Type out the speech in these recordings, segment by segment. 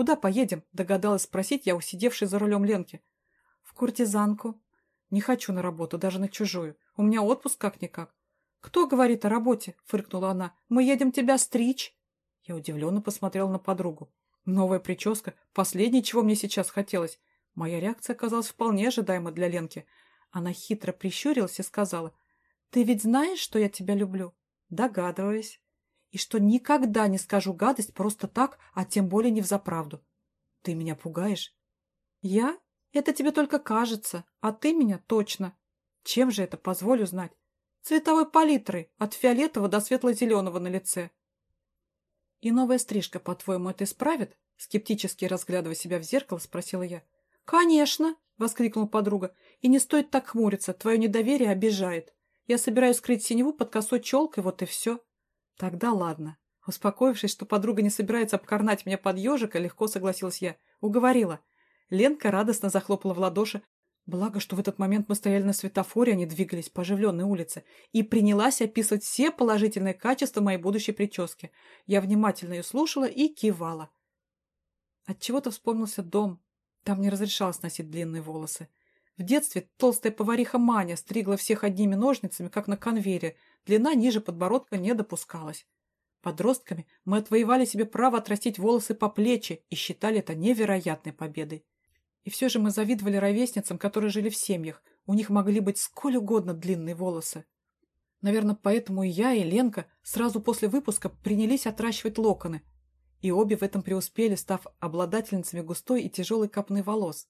«Куда поедем?» – догадалась спросить я, усидевшей за рулем Ленки. «В куртизанку». «Не хочу на работу, даже на чужую. У меня отпуск как-никак». «Кто говорит о работе?» – фыркнула она. «Мы едем тебя стричь». Я удивленно посмотрела на подругу. Новая прическа – последнее, чего мне сейчас хотелось. Моя реакция оказалась вполне ожидаемой для Ленки. Она хитро прищурилась и сказала. «Ты ведь знаешь, что я тебя люблю?» «Догадываюсь» и что никогда не скажу гадость просто так, а тем более не взаправду. Ты меня пугаешь? Я? Это тебе только кажется, а ты меня точно. Чем же это, позволю знать? Цветовой палитрой, от фиолетового до светло-зеленого на лице. И новая стрижка, по-твоему, это исправит? Скептически разглядывая себя в зеркало, спросила я. Конечно, воскликнула подруга. И не стоит так хмуриться, твое недоверие обижает. Я собираюсь скрыть синеву под косой челкой, вот и все. Тогда ладно. Успокоившись, что подруга не собирается обкорнать меня под ежика, легко согласилась я. Уговорила. Ленка радостно захлопала в ладоши. Благо, что в этот момент мы стояли на светофоре, а не двигались по оживленной улице, и принялась описывать все положительные качества моей будущей прически. Я внимательно ее слушала и кивала. Отчего-то вспомнился дом. Там не разрешалось носить длинные волосы. В детстве толстая повариха Маня стригла всех одними ножницами, как на конвейере, длина ниже подбородка не допускалась. Подростками мы отвоевали себе право отрастить волосы по плечи и считали это невероятной победой. И все же мы завидовали ровесницам, которые жили в семьях. У них могли быть сколь угодно длинные волосы. Наверное, поэтому и я, и Ленка сразу после выпуска принялись отращивать локоны. И обе в этом преуспели, став обладательницами густой и тяжелой копны волос.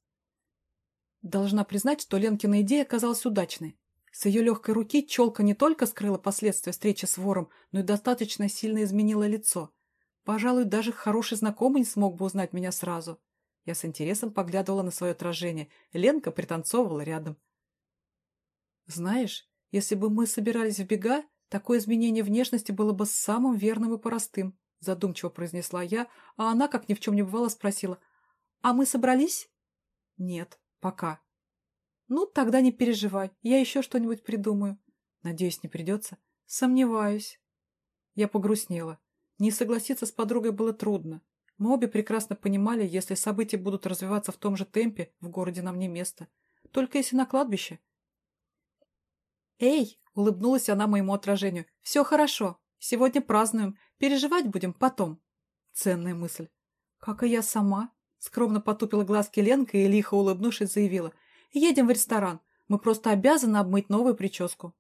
Должна признать, что Ленкина идея оказалась удачной. С ее легкой руки челка не только скрыла последствия встречи с вором, но и достаточно сильно изменила лицо. Пожалуй, даже хороший знакомый не смог бы узнать меня сразу. Я с интересом поглядывала на свое отражение. Ленка пританцовывала рядом. «Знаешь, если бы мы собирались в бега, такое изменение внешности было бы самым верным и простым», задумчиво произнесла я, а она, как ни в чем не бывало, спросила. «А мы собрались?» «Нет, пока», «Ну, тогда не переживай, я еще что-нибудь придумаю». «Надеюсь, не придется?» «Сомневаюсь». Я погрустнела. Не согласиться с подругой было трудно. Мы обе прекрасно понимали, если события будут развиваться в том же темпе, в городе нам не место. Только если на кладбище. «Эй!» — улыбнулась она моему отражению. «Все хорошо. Сегодня празднуем. Переживать будем потом». Ценная мысль. «Как и я сама», — скромно потупила глазки Ленка и, лихо улыбнувшись, заявила. Едем в ресторан. Мы просто обязаны обмыть новую прическу.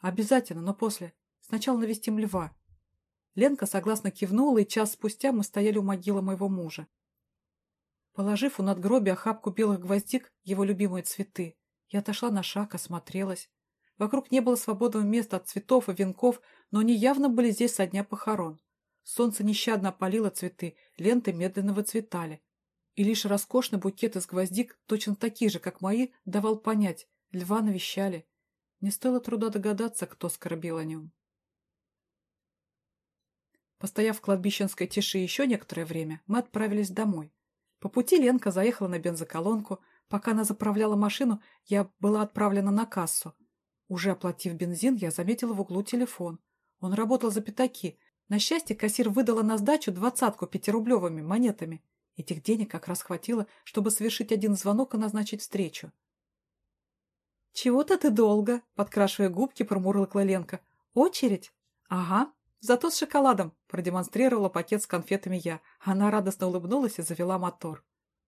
Обязательно, но после. Сначала навестим льва. Ленка согласно кивнула, и час спустя мы стояли у могилы моего мужа. Положив у надгробия охапку белых гвоздик, его любимые цветы, я отошла на шаг, осмотрелась. Вокруг не было свободного места от цветов и венков, но они явно были здесь со дня похорон. Солнце нещадно опалило цветы, ленты медленно выцветали. И лишь роскошный букет из гвоздик, точно такие же, как мои, давал понять, льва навещали. Не стоило труда догадаться, кто скорбил о нем. Постояв в кладбищенской тиши еще некоторое время, мы отправились домой. По пути Ленка заехала на бензоколонку. Пока она заправляла машину, я была отправлена на кассу. Уже оплатив бензин, я заметила в углу телефон. Он работал за пятаки. На счастье, кассир выдала на сдачу двадцатку пятирублевыми монетами. Этих денег как раз хватило, чтобы совершить один звонок и назначить встречу. «Чего-то ты долго», — подкрашивая губки, промурлыкла Ленка. «Очередь?» «Ага, зато с шоколадом», — продемонстрировала пакет с конфетами я. Она радостно улыбнулась и завела мотор.